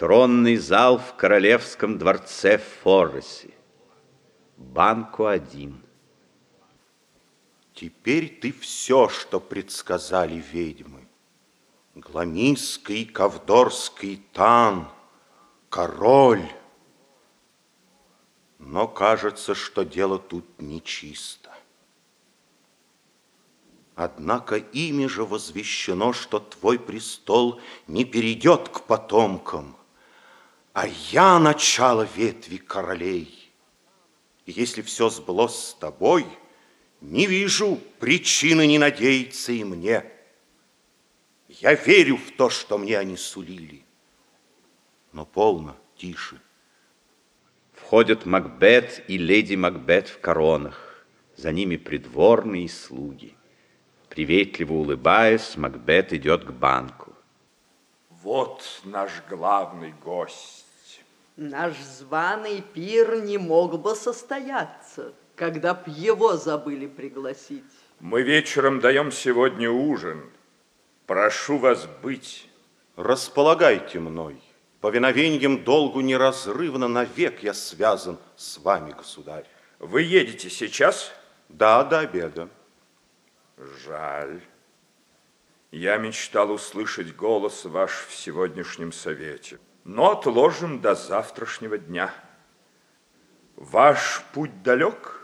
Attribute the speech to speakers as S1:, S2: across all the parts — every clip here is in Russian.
S1: Тронный зал в королевском дворце в Форресе. Банку один.
S2: Теперь ты все, что предсказали ведьмы. Гламийский, Ковдорский тан, король. Но кажется, что дело тут нечисто. Однако ими же возвещено, что твой престол не перейдет к потомкам, а я начало ветви королей. И если все сбылось с тобой, не вижу причины не надеяться и мне. Я верю в то, что мне они сулили. Но полно, тише.
S1: Входят Макбет и леди Макбет в коронах. За ними придворные слуги. Приветливо улыбаясь, Макбет идет к банку.
S3: Вот наш главный гость.
S4: Наш званый пир не мог бы состояться, когда б его забыли пригласить.
S3: Мы вечером даем сегодня ужин. Прошу вас быть.
S2: Располагайте мной. Повиновением долгу неразрывно навек я связан с вами, государь.
S3: Вы едете сейчас?
S2: Да, до обеда.
S3: Жаль. Я мечтал услышать голос ваш в сегодняшнем совете, но отложим до завтрашнего дня. Ваш путь далек?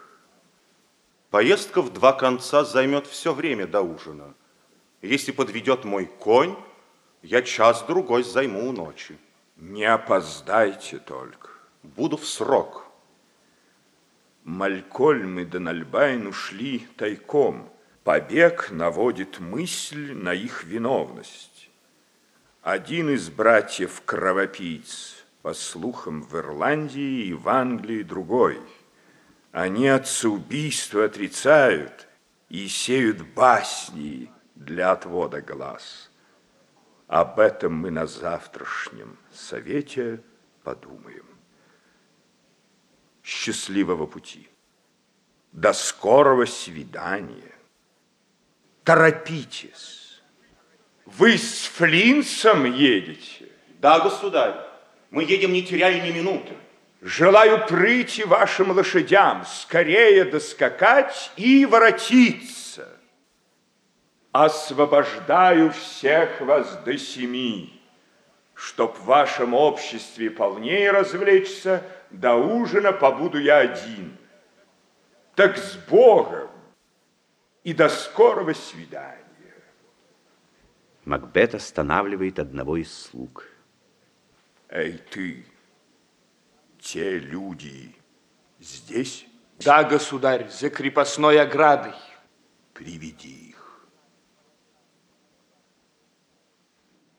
S2: Поездка в два конца займет все время до ужина. Если подведет мой конь, я час-другой займу у ночи.
S3: Не опоздайте только.
S2: Буду в срок.
S3: Малькольм и Дональбайн ушли тайком. Побег наводит мысль на их виновность. Один из братьев-кровопийц, по слухам, в Ирландии и в Англии другой. Они отцеубийство отрицают и сеют басни для отвода глаз. Об этом мы на завтрашнем совете подумаем. Счастливого пути. До скорого свидания. Торопитесь. Вы с Флинсом едете?
S2: Да, государь. Мы едем, не теряя ни минуты.
S3: Желаю прыти вашим лошадям, скорее доскакать и воротиться. Освобождаю всех вас до семи, чтоб в вашем обществе полнее развлечься, до ужина побуду я один. Так с Богом и до скорого свидания.
S1: Макбет останавливает одного из слуг.
S3: Эй, ты, те люди здесь?
S5: Да, государь, за крепостной оградой.
S3: Приведи